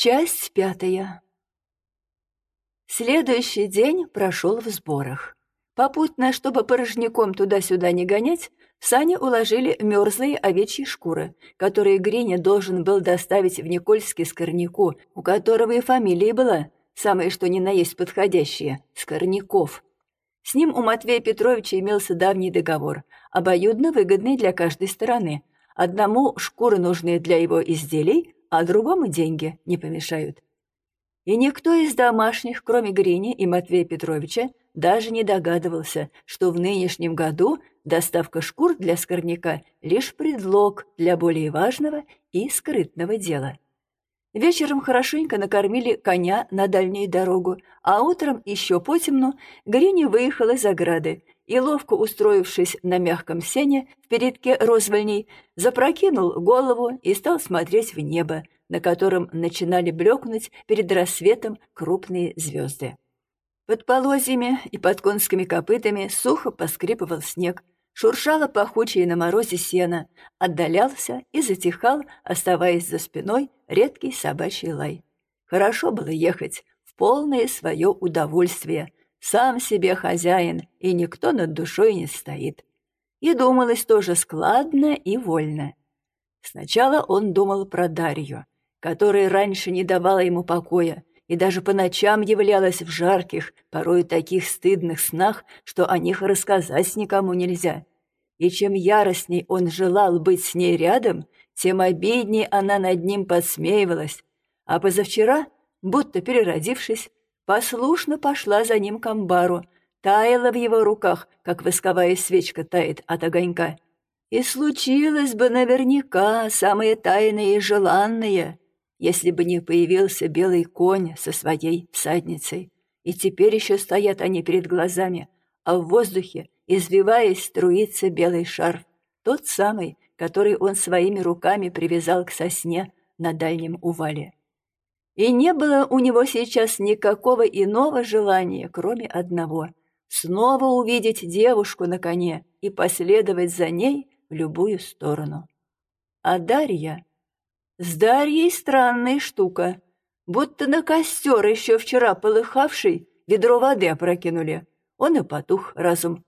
Часть пятая. Следующий день прошел в сборах. Попутно, чтобы порожняком туда-сюда не гонять, сани уложили мерзлые овечьи шкуры, которые Гриня должен был доставить в Никольский Скорняку, у которого и фамилия была, самое что ни на есть подходящее — Скорняков. С ним у Матвея Петровича имелся давний договор, обоюдно выгодный для каждой стороны. Одному шкуры нужные для его изделий, а другому деньги не помешают. И никто из домашних, кроме Грини и Матвея Петровича, даже не догадывался, что в нынешнем году доставка шкур для скорняка — лишь предлог для более важного и скрытного дела. Вечером хорошенько накормили коня на дальнюю дорогу, а утром еще потемну Грини выехала из ограды и, ловко устроившись на мягком сене в передке розвольней, запрокинул голову и стал смотреть в небо, на котором начинали блекнуть перед рассветом крупные звезды. Под полозьями и под конскими копытами сухо поскрипывал снег, шуршало пахучее на морозе сено, отдалялся и затихал, оставаясь за спиной редкий собачий лай. Хорошо было ехать в полное свое удовольствие. Сам себе хозяин, и никто над душой не стоит. И думалось тоже складно и вольно. Сначала он думал про Дарью, которая раньше не давала ему покоя, и даже по ночам являлась в жарких, порой таких стыдных снах, что о них рассказать никому нельзя. И чем яростней он желал быть с ней рядом, тем обиднее она над ним подсмеивалась. А позавчера, будто переродившись, послушно пошла за ним к амбару, таяла в его руках, как восковая свечка тает от огонька. И случилось бы наверняка самое тайное и желанное — если бы не появился белый конь со своей всадницей. И теперь еще стоят они перед глазами, а в воздухе, извиваясь, струится белый шарф, тот самый, который он своими руками привязал к сосне на дальнем увале. И не было у него сейчас никакого иного желания, кроме одного — снова увидеть девушку на коне и последовать за ней в любую сторону. А Дарья с Дарьей странная штука. Будто на костер еще вчера полыхавший ведро воды опрокинули. Он и потух разум.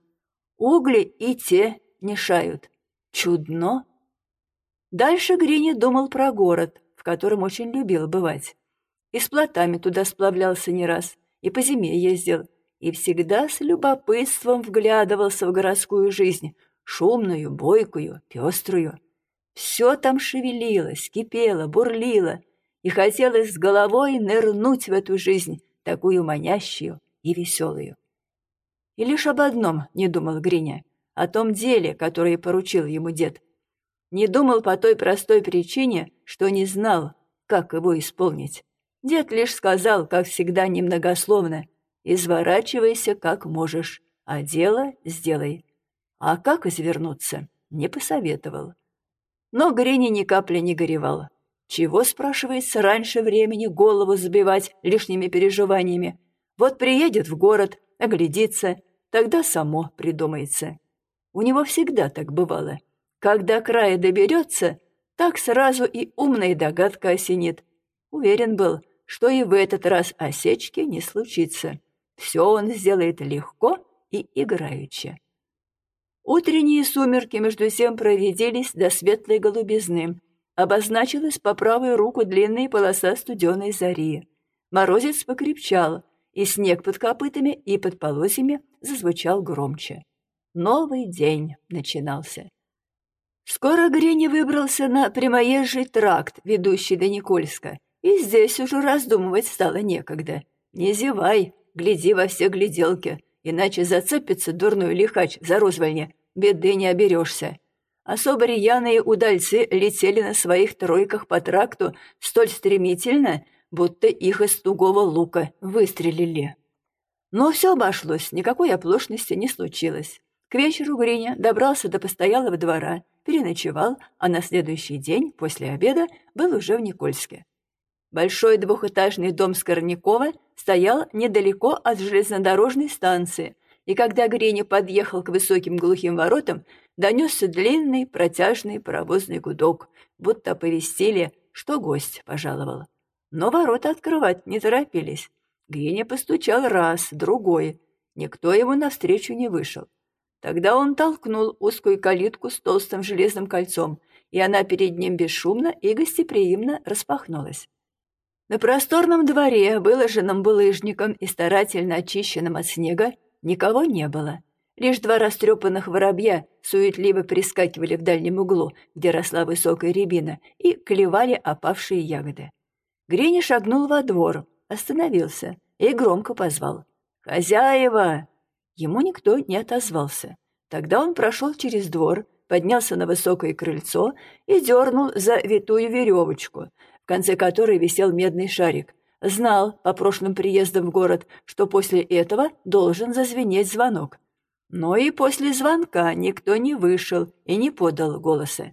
Угли и те мешают. Чудно. Дальше Гриня думал про город, в котором очень любил бывать. И с плотами туда сплавлялся не раз, и по зиме ездил, и всегда с любопытством вглядывался в городскую жизнь, шумную, бойкую, пеструю. Все там шевелилось, кипело, бурлило, и хотелось с головой нырнуть в эту жизнь, такую манящую и веселую. И лишь об одном не думал Гриня, о том деле, которое поручил ему дед. Не думал по той простой причине, что не знал, как его исполнить. Дед лишь сказал, как всегда немногословно, «Изворачивайся, как можешь, а дело сделай». А как извернуться, не посоветовал. Но Грини ни капли не горевала. Чего, спрашивается, раньше времени голову забивать лишними переживаниями? Вот приедет в город, оглядится, тогда само придумается. У него всегда так бывало. Когда края доберется, так сразу и умная догадка осенит. Уверен был, что и в этот раз осечки не случится. Все он сделает легко и играюче. Утренние сумерки между тем прорядились до светлой голубизны. Обозначилась по правую руку длинная полоса студеной зари. Морозец покрепчал, и снег под копытами и под полозьями зазвучал громче. Новый день начинался. Скоро Гриня выбрался на прямоезжий тракт, ведущий до Никольска, и здесь уже раздумывать стало некогда. Не зевай, гляди во все гляделки, иначе зацепится дурной лихач за розвальня, беды не оберешься. Особо рьяные удальцы летели на своих тройках по тракту столь стремительно, будто их из тугого лука выстрелили. Но все обошлось, никакой оплошности не случилось. К вечеру Гриня добрался до постоялого двора, переночевал, а на следующий день, после обеда, был уже в Никольске. Большой двухэтажный дом Скорнякова стоял недалеко от железнодорожной станции, и когда Гриня подъехал к высоким глухим воротам, донесся длинный протяжный паровозный гудок, будто оповестили, что гость пожаловал. но ворота открывать не торопились. Гриня постучал раз, другой. Никто ему навстречу не вышел. Тогда он толкнул узкую калитку с толстым железным кольцом, и она перед ним бесшумно и гостеприимно распахнулась. На просторном дворе, выложенном булыжником и старательно очищенном от снега, никого не было. Лишь два растрепанных воробья суетливо прискакивали в дальнем углу, где росла высокая рябина, и клевали опавшие ягоды. Гриня шагнул во двор, остановился и громко позвал. «Хозяева!» Ему никто не отозвался. Тогда он прошел через двор, поднялся на высокое крыльцо и дернул за витую веревочку, конце которой висел медный шарик. Знал по прошлым приездам в город, что после этого должен зазвенеть звонок. Но и после звонка никто не вышел и не подал голоса.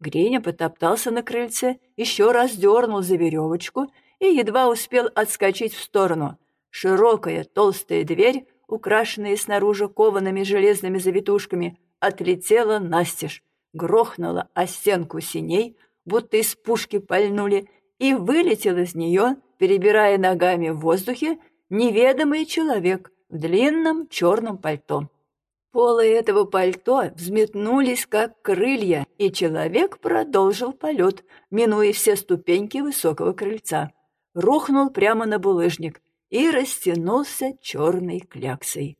Греня потоптался на крыльце, еще раз дернул за веревочку и едва успел отскочить в сторону. Широкая толстая дверь, украшенная снаружи коваными железными завитушками, отлетела настежь, грохнула о стенку синей, будто из пушки пальнули, и вылетел из нее, перебирая ногами в воздухе, неведомый человек в длинном черном пальто. Полы этого пальто взметнулись, как крылья, и человек продолжил полет, минуя все ступеньки высокого крыльца. Рухнул прямо на булыжник и растянулся черной кляксой.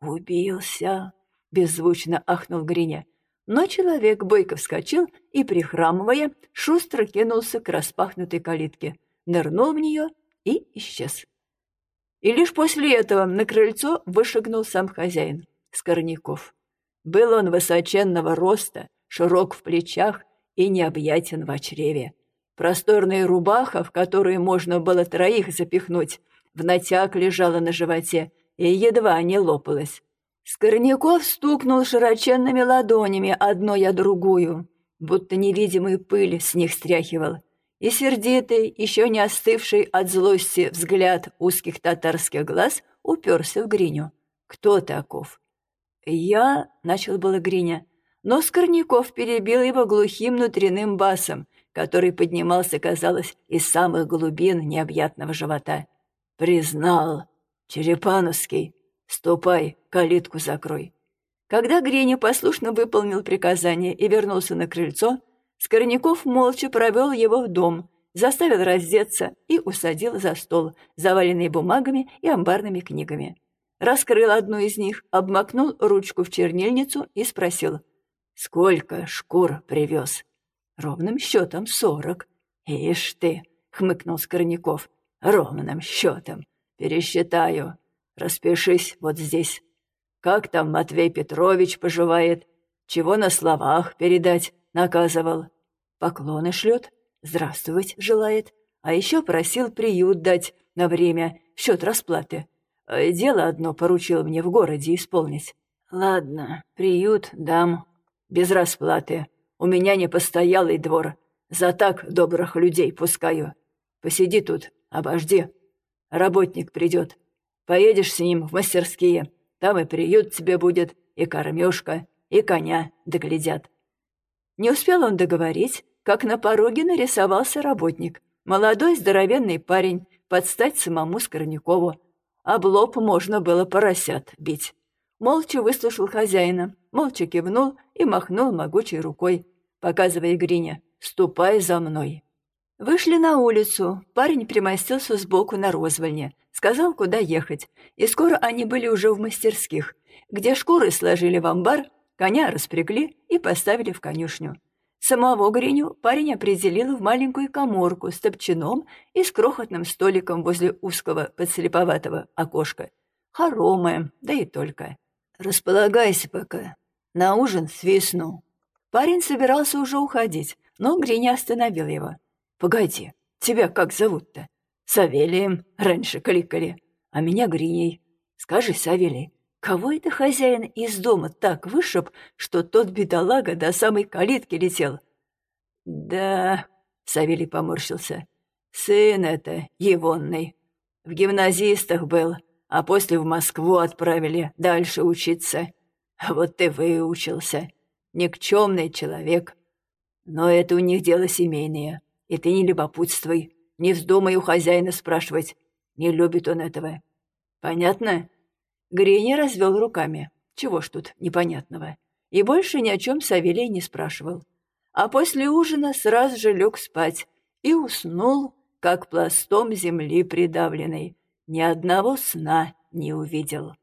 «Убился!» — беззвучно ахнул Гриня. Но человек бойко вскочил и, прихрамывая, шустро кинулся к распахнутой калитке, нырнул в нее и исчез. И лишь после этого на крыльцо вышагнул сам хозяин, Скорняков. Был он высоченного роста, широк в плечах и необъятен в чреве. Просторная рубаха, в которую можно было троих запихнуть, в натяг лежала на животе и едва не лопалась. Скорняков стукнул широченными ладонями одной о другую, будто невидимую пыль с них стряхивал, и сердитый, еще не остывший от злости взгляд узких татарских глаз уперся в Гриню. «Кто таков?» «Я...» — начал было Гриня, но Скорняков перебил его глухим внутренним басом, который поднимался, казалось, из самых глубин необъятного живота. «Признал. Черепановский. Ступай, калитку закрой». Когда Гриня послушно выполнил приказание и вернулся на крыльцо, Скорняков молча провел его в дом, заставил раздеться и усадил за стол, заваленный бумагами и амбарными книгами. Раскрыл одну из них, обмакнул ручку в чернильницу и спросил, «Сколько шкур привез?» «Ровным счетом сорок». «Ишь ты!» — хмыкнул Скорняков. «Ровным счетом. Пересчитаю. Распишись вот здесь. Как там Матвей Петрович поживает? Чего на словах передать наказывал? Поклоны шлет, здравствовать желает, а еще просил приют дать на время счет расплаты. Э, дело одно поручил мне в городе исполнить. Ладно, приют дам, без расплаты. У меня не постоялый двор, за так добрых людей пускаю. Посиди тут, обожди. Работник придет, Поедешь с ним в мастерские, там и приют тебе будет, и кормежка, и коня доглядят». Не успел он договорить, как на пороге нарисовался работник. Молодой здоровенный парень, под стать самому Скорнякову. Об лоб можно было поросят бить. Молча выслушал хозяина, молча кивнул и махнул могучей рукой, показывая Гриня «Ступай за мной». Вышли на улицу, парень примостился сбоку на розвальне, сказал, куда ехать, и скоро они были уже в мастерских, где шкуры сложили в амбар, коня распрягли и поставили в конюшню. Самого Гриню парень определил в маленькую коморку с топчаном и с крохотным столиком возле узкого подслеповатого окошка. Хоромое, да и только. «Располагайся пока. На ужин свистну». Парень собирался уже уходить, но Гриня остановил его. «Погоди, тебя как зовут-то?» «Савелием раньше кликали, а меня Гриней. Скажи, Савелий, кого это хозяин из дома так вышиб, что тот бедолага до самой калитки летел?» «Да...» — Савелий поморщился. «Сын это, Егонный. В гимназистах был, а после в Москву отправили дальше учиться. Вот ты выучился. Никчемный человек. Но это у них дело семейное. И ты не любопытствуй. Не вздумай у хозяина спрашивать. Не любит он этого. Понятно?» Гриня развел руками. Чего ж тут непонятного? И больше ни о чем Савелий не спрашивал. А после ужина сразу же лег спать и уснул, как пластом земли придавленный. Ни одного сна не увидел.